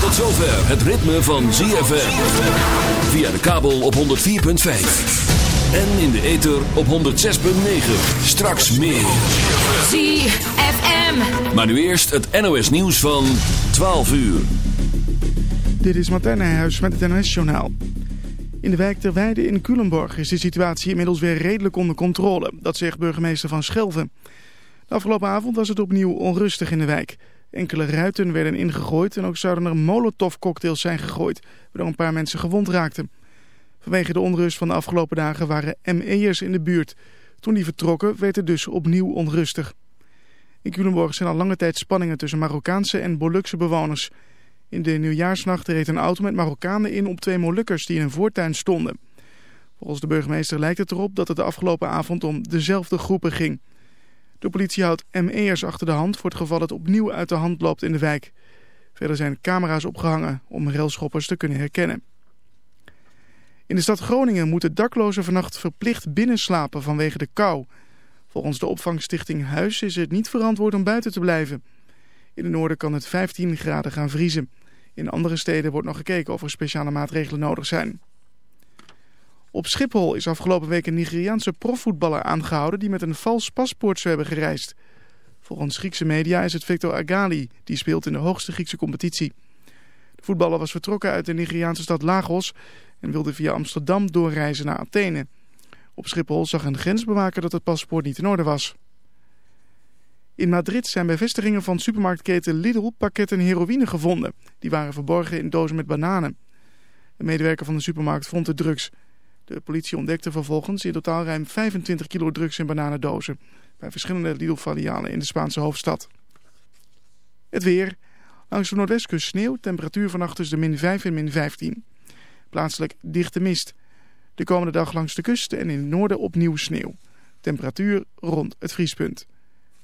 Tot zover het ritme van ZFM. Via de kabel op 104.5. En in de ether op 106.9. Straks meer. ZFM. Maar nu eerst het NOS nieuws van 12 uur. Dit is Martijn Huis met het NOS Journaal. In de wijk Ter Weide in Culemborg is de situatie inmiddels weer redelijk onder controle. Dat zegt burgemeester Van Schelven. De afgelopen avond was het opnieuw onrustig in de wijk. Enkele ruiten werden ingegooid en ook zouden er molotovcocktails zijn gegooid... waardoor een paar mensen gewond raakten. Vanwege de onrust van de afgelopen dagen waren ME'ers in de buurt. Toen die vertrokken werd het dus opnieuw onrustig. In Culemborg zijn al lange tijd spanningen tussen Marokkaanse en Bolukse bewoners... In de nieuwjaarsnacht reed een auto met Marokkanen in op twee Molukkers die in een voortuin stonden. Volgens de burgemeester lijkt het erop dat het de afgelopen avond om dezelfde groepen ging. De politie houdt ME'ers achter de hand voor het geval het opnieuw uit de hand loopt in de wijk. Verder zijn camera's opgehangen om railschoppers te kunnen herkennen. In de stad Groningen moeten daklozen vannacht verplicht binnenslapen vanwege de kou. Volgens de opvangstichting Huis is het niet verantwoord om buiten te blijven. In de noorden kan het 15 graden gaan vriezen. In andere steden wordt nog gekeken of er speciale maatregelen nodig zijn. Op Schiphol is afgelopen week een Nigeriaanse profvoetballer aangehouden die met een vals paspoort zou hebben gereisd. Volgens Griekse media is het Victor Agali, die speelt in de hoogste Griekse competitie. De voetballer was vertrokken uit de Nigeriaanse stad Lagos en wilde via Amsterdam doorreizen naar Athene. Op Schiphol zag een grensbewaker dat het paspoort niet in orde was. In Madrid zijn bij vestigingen van supermarktketen Lidl pakketten heroïne gevonden. Die waren verborgen in dozen met bananen. Een medewerker van de supermarkt vond de drugs. De politie ontdekte vervolgens in totaal ruim 25 kilo drugs in bananendozen. Bij verschillende Lidl-filialen in de Spaanse hoofdstad. Het weer. Langs de noordwestkust sneeuw, temperatuur vannacht tussen de min 5 en min 15. Plaatselijk dichte mist. De komende dag langs de kust en in het noorden opnieuw sneeuw. Temperatuur rond het vriespunt.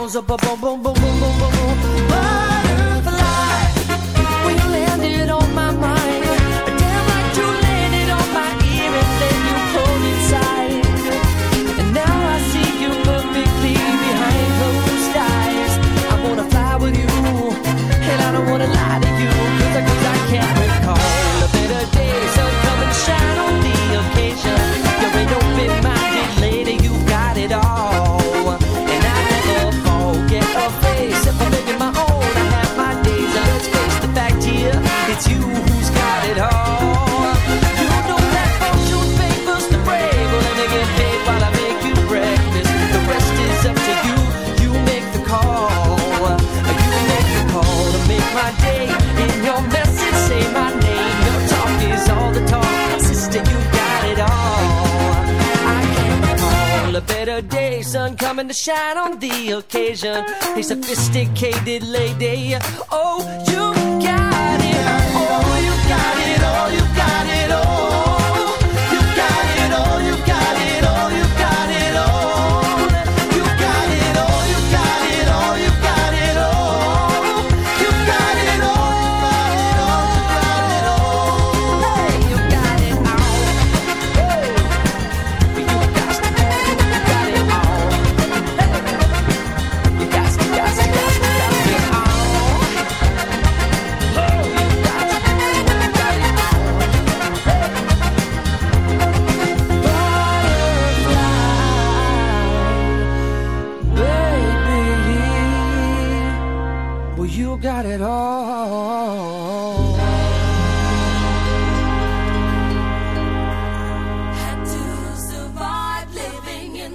bones, boom, boom, boom, boom, boom, boom, boom. occasion. A sophisticated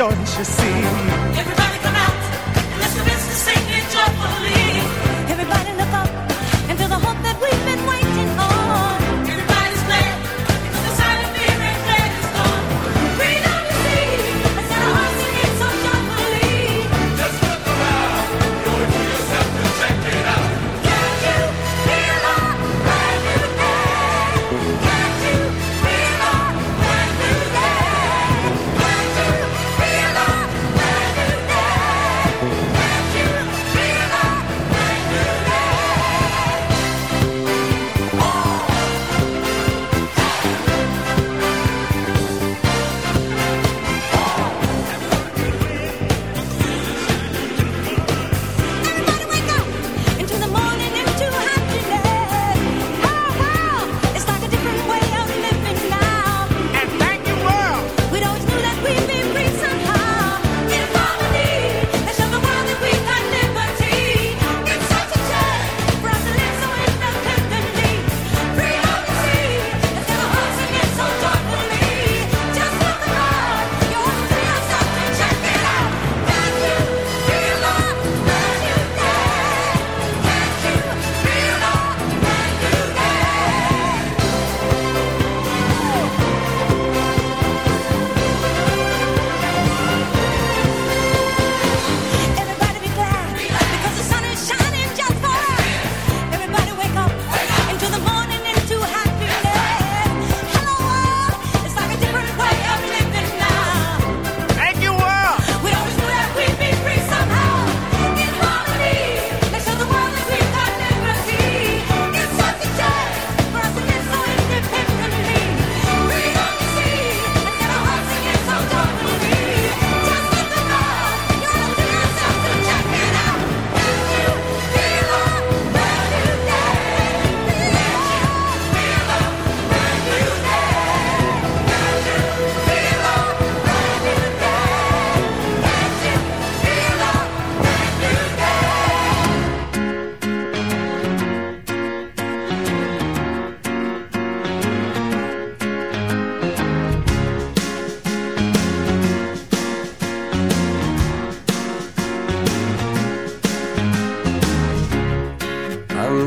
don't you see? Everybody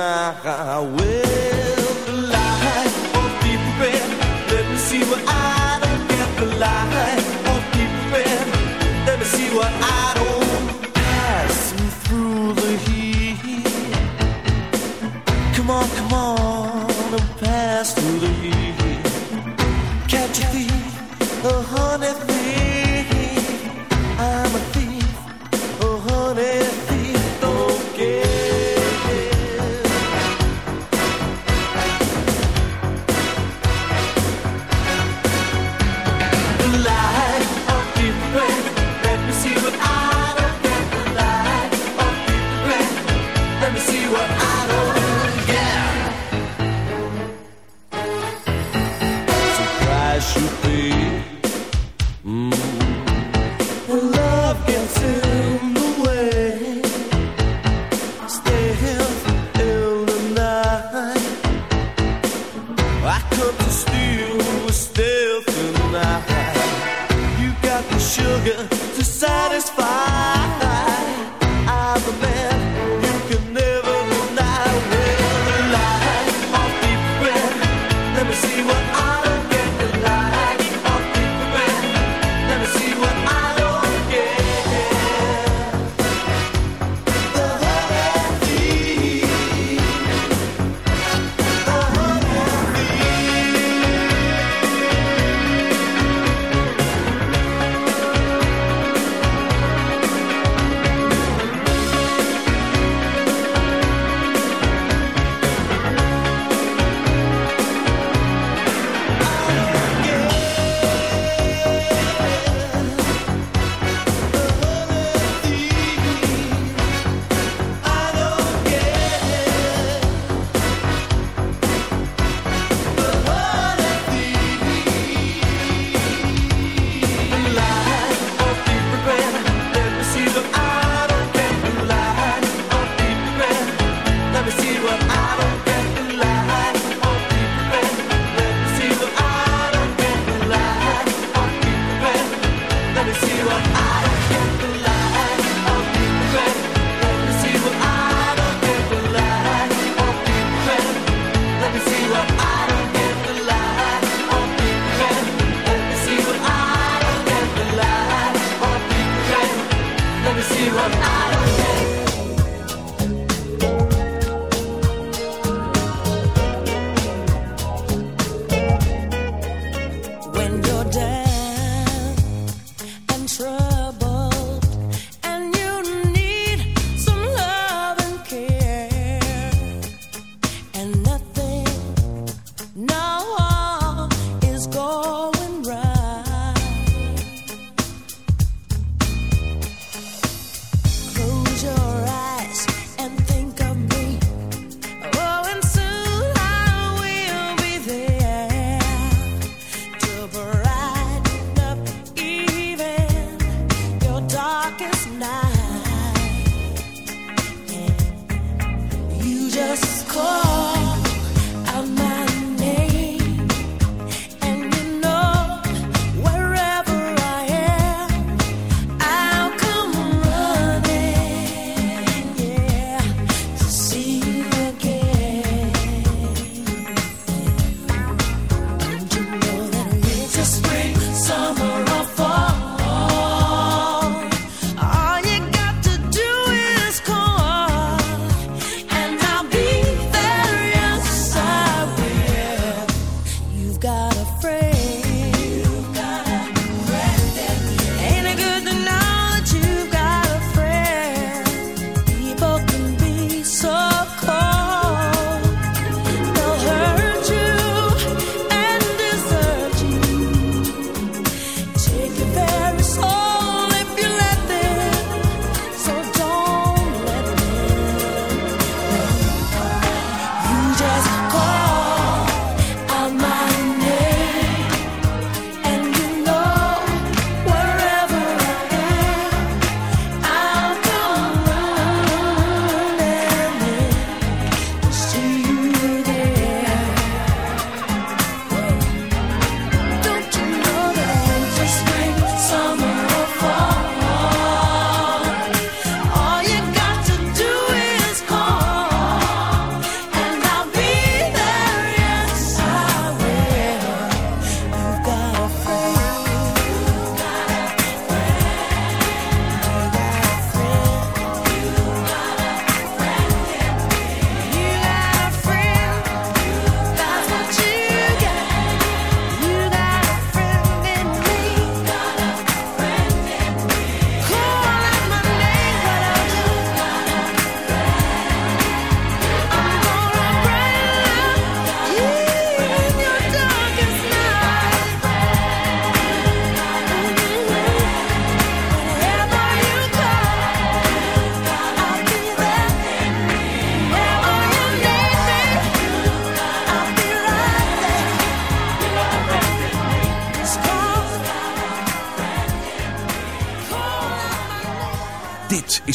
I will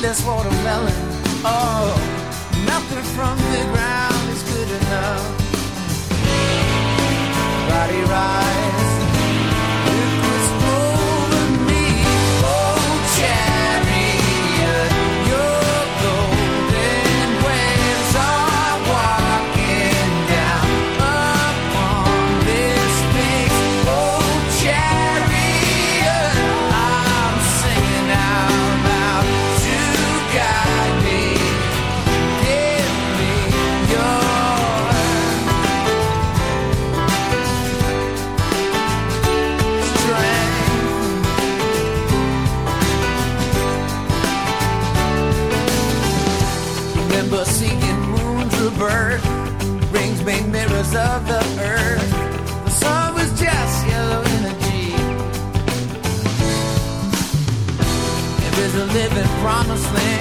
this watermelon. Oh, nothing from the ground is good enough. Body rise. slam